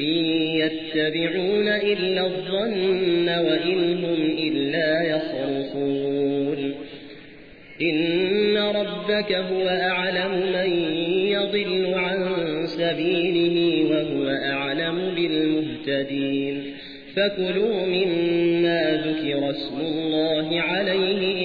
إن يتبعون إلا الظن وإن هم إلا يخرصون إن ربك هو أعلم من يضل عن سبيله وهو أعلم بالمهتدين فكلوا مما ذكر اسم الله عليه